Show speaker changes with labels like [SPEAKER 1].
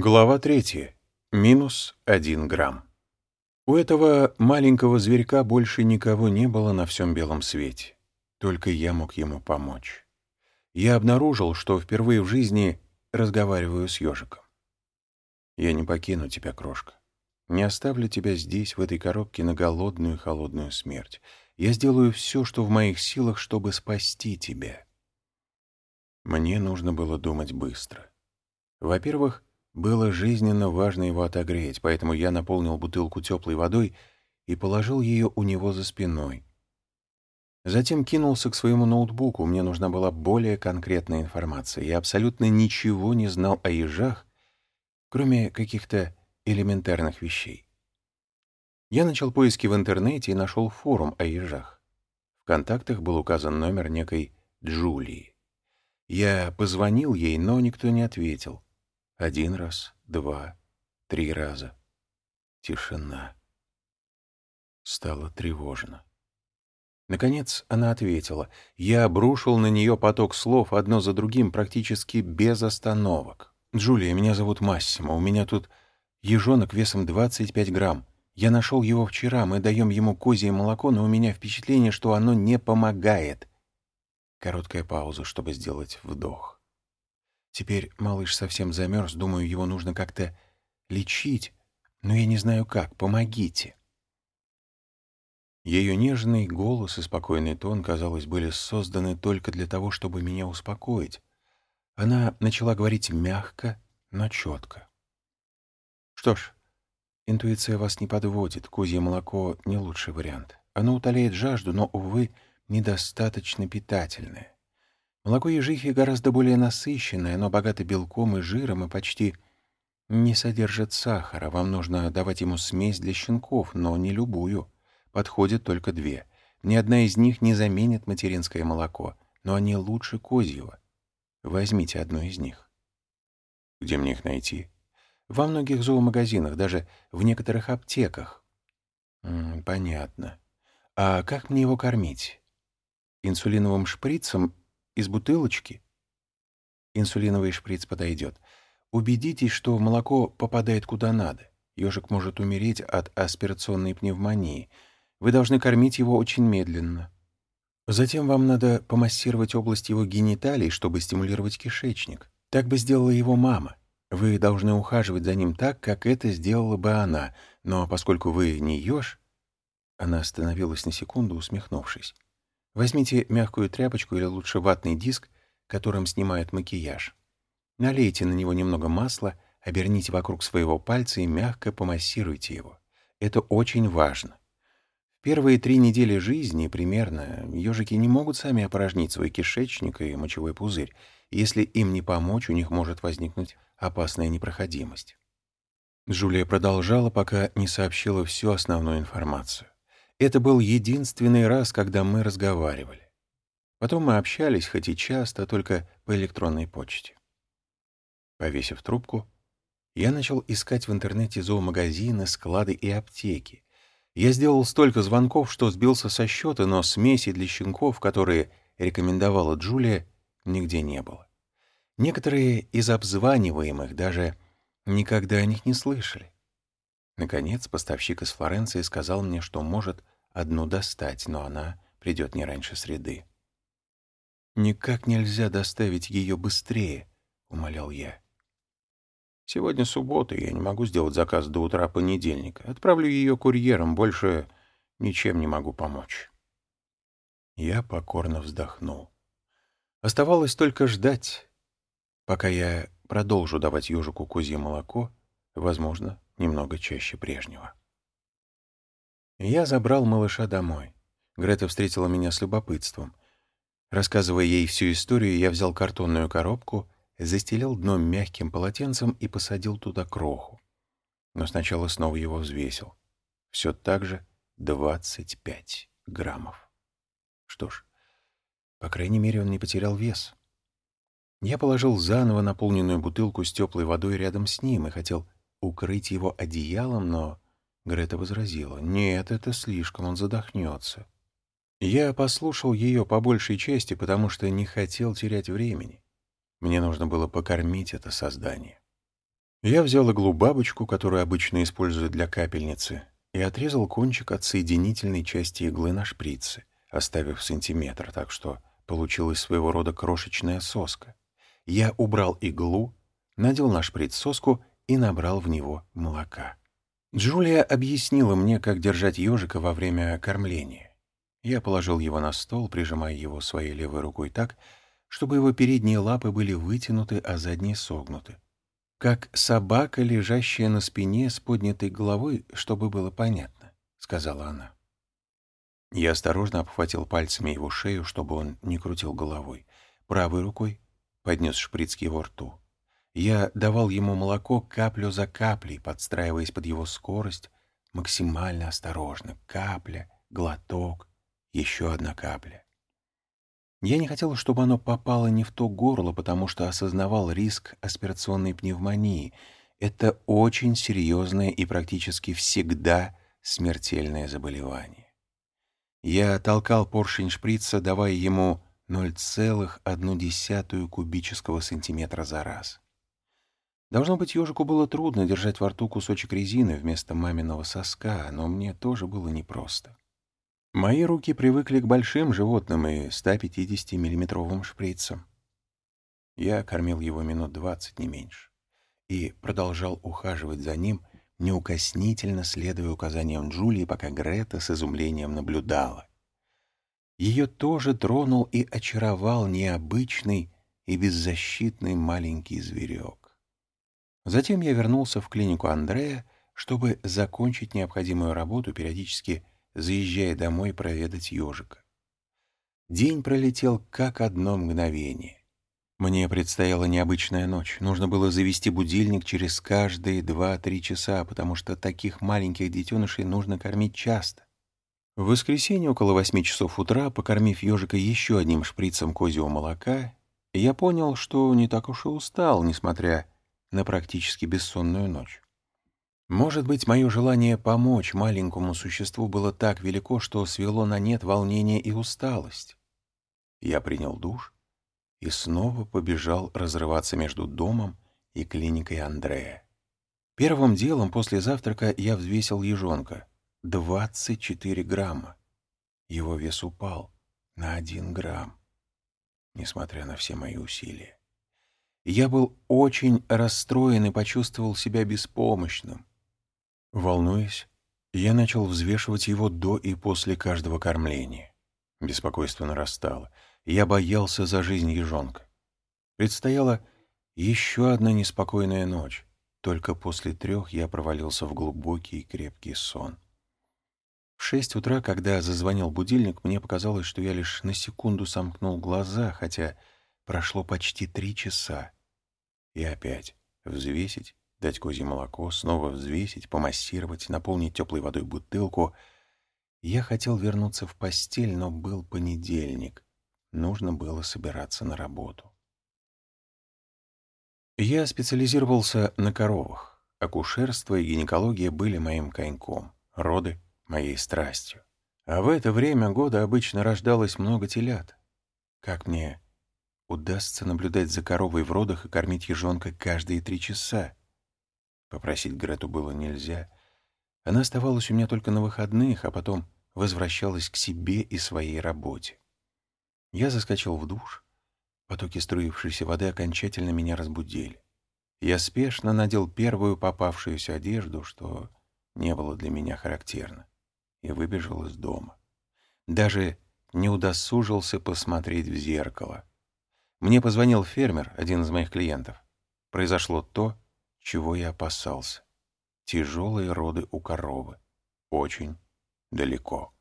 [SPEAKER 1] Глава третья. Минус один грамм. У этого маленького зверька больше никого не было на всем белом свете. Только я мог ему помочь. Я обнаружил, что впервые в жизни разговариваю с ежиком. Я не покину тебя, крошка. Не оставлю тебя здесь, в этой коробке, на голодную холодную смерть. Я сделаю все, что в моих силах, чтобы спасти тебя. Мне нужно было думать быстро. Во-первых, было жизненно важно его отогреть, поэтому я наполнил бутылку теплой водой и положил ее у него за спиной. Затем кинулся к своему ноутбуку. Мне нужна была более конкретная информация. Я абсолютно ничего не знал о ежах, кроме каких-то элементарных вещей. Я начал поиски в интернете и нашел форум о ежах. В контактах был указан номер некой Джулии. Я позвонил ей, но никто не ответил. Один раз, два, три раза. Тишина. Стало тревожно. Наконец она ответила. Я обрушил на нее поток слов, одно за другим, практически без остановок. «Джулия, меня зовут Массимо. У меня тут ежонок весом 25 грамм. Я нашел его вчера. Мы даем ему козье молоко, но у меня впечатление, что оно не помогает». Короткая пауза, чтобы сделать вдох. Теперь малыш совсем замерз, думаю, его нужно как-то лечить, но я не знаю как. Помогите. Ее нежный голос и спокойный тон, казалось, были созданы только для того, чтобы меня успокоить. Она начала говорить мягко, но четко. Что ж, интуиция вас не подводит, козье молоко — не лучший вариант. Оно утоляет жажду, но, увы, недостаточно питательное. Молоко ежихи гораздо более насыщенное, оно богато белком и жиром и почти не содержит сахара. Вам нужно давать ему смесь для щенков, но не любую. Подходит только две. Ни одна из них не заменит материнское молоко, но они лучше козьего. Возьмите одну из них. Где мне их найти? Во многих зоомагазинах, даже в некоторых аптеках. М -м, понятно. А как мне его кормить? Инсулиновым шприцем из бутылочки? Инсулиновый шприц подойдет. Убедитесь, что молоко попадает куда надо. Ежик может умереть от аспирационной пневмонии. Вы должны кормить его очень медленно. Затем вам надо помассировать область его гениталий, чтобы стимулировать кишечник. Так бы сделала его мама. Вы должны ухаживать за ним так, как это сделала бы она. Но поскольку вы не еж... Она остановилась на секунду, усмехнувшись. Возьмите мягкую тряпочку или лучше ватный диск, которым снимают макияж. Налейте на него немного масла, оберните вокруг своего пальца и мягко помассируйте его. Это очень важно. В первые три недели жизни примерно ежики не могут сами опорожнить свой кишечник и мочевой пузырь. Если им не помочь, у них может возникнуть опасная непроходимость. Джулия продолжала, пока не сообщила всю основную информацию. Это был единственный раз, когда мы разговаривали. Потом мы общались, хоть и часто, только по электронной почте. Повесив трубку, я начал искать в интернете зоомагазины, склады и аптеки. Я сделал столько звонков, что сбился со счета, но смеси для щенков, которые рекомендовала Джулия, нигде не было. Некоторые из обзваниваемых даже никогда о них не слышали. Наконец, поставщик из Флоренции сказал мне, что может одну достать, но она придет не раньше среды. «Никак нельзя доставить ее быстрее», — умолял я. «Сегодня суббота, я не могу сделать заказ до утра понедельника. Отправлю ее курьером, больше ничем не могу помочь». Я покорно вздохнул. Оставалось только ждать, пока я продолжу давать ежику козье молоко, возможно, немного чаще прежнего. Я забрал малыша домой. Грета встретила меня с любопытством. Рассказывая ей всю историю, я взял картонную коробку, застелил дно мягким полотенцем и посадил туда кроху. Но сначала снова его взвесил. Все так же 25 граммов. Что ж, по крайней мере, он не потерял вес. Я положил заново наполненную бутылку с теплой водой рядом с ним и хотел укрыть его одеялом, но Грета возразила. «Нет, это слишком, он задохнется». Я послушал ее по большей части, потому что не хотел терять времени. Мне нужно было покормить это создание. Я взял иглу-бабочку, которую обычно используют для капельницы, и отрезал кончик от соединительной части иглы на шприце, оставив сантиметр, так что получилась своего рода крошечная соска. Я убрал иглу, надел на шприц соску и набрал в него молока. Джулия объяснила мне, как держать ежика во время кормления. Я положил его на стол, прижимая его своей левой рукой так, чтобы его передние лапы были вытянуты, а задние согнуты. Как собака, лежащая на спине с поднятой головой, чтобы было понятно, — сказала она. Я осторожно обхватил пальцами его шею, чтобы он не крутил головой. Правой рукой поднес шприц к его рту. Я давал ему молоко каплю за каплей, подстраиваясь под его скорость, максимально осторожно. Капля, глоток, еще одна капля. Я не хотел, чтобы оно попало не в то горло, потому что осознавал риск аспирационной пневмонии. Это очень серьезное и практически всегда смертельное заболевание. Я толкал поршень шприца, давая ему 0,1 кубического сантиметра за раз. Должно быть, ежику было трудно держать во рту кусочек резины вместо маминого соска, но мне тоже было непросто. Мои руки привыкли к большим животным и 150-миллиметровым шприцам. Я кормил его минут двадцать, не меньше, и продолжал ухаживать за ним, неукоснительно следуя указаниям Джулии, пока Грета с изумлением наблюдала. Ее тоже тронул и очаровал необычный и беззащитный маленький зверек. Затем я вернулся в клинику Андрея, чтобы закончить необходимую работу, периодически заезжая домой проведать ежика. День пролетел как одно мгновение. Мне предстояла необычная ночь. Нужно было завести будильник через каждые два-три часа, потому что таких маленьких детенышей нужно кормить часто. В воскресенье около восьми часов утра, покормив ежика еще одним шприцем козьего молока, я понял, что не так уж и устал, несмотря на практически бессонную ночь. Может быть, мое желание помочь маленькому существу было так велико, что свело на нет волнение и усталость. Я принял душ и снова побежал разрываться между домом и клиникой Андрея. Первым делом после завтрака я взвесил ежонка. 24 грамма. Его вес упал на 1 грамм, несмотря на все мои усилия. Я был очень расстроен и почувствовал себя беспомощным. Волнуясь, я начал взвешивать его до и после каждого кормления. Беспокойство нарастало. Я боялся за жизнь ежонка. Предстояла еще одна неспокойная ночь. Только после трех я провалился в глубокий и крепкий сон. В шесть утра, когда зазвонил будильник, мне показалось, что я лишь на секунду сомкнул глаза, хотя прошло почти три часа. И опять взвесить, дать козье молоко, снова взвесить, помассировать, наполнить теплой водой бутылку. Я хотел вернуться в постель, но был понедельник. Нужно было собираться на работу. Я специализировался на коровах. Акушерство и гинекология были моим коньком, роды — моей страстью. А в это время года обычно рождалось много телят. Как мне удастся наблюдать за коровой в родах и кормить ежонка каждые три часа? Попросить Грету было нельзя. Она оставалась у меня только на выходных, а потом возвращалась к себе и своей работе. Я заскочил в душ. Потоки струившейся воды окончательно меня разбудили. Я спешно надел первую попавшуюся одежду, что не было для меня характерно, и выбежал из дома. Даже не удосужился посмотреть в зеркало. Мне позвонил фермер, один из моих клиентов. Произошло то, чего я опасался. Тяжелые роды у коровы. Очень далеко.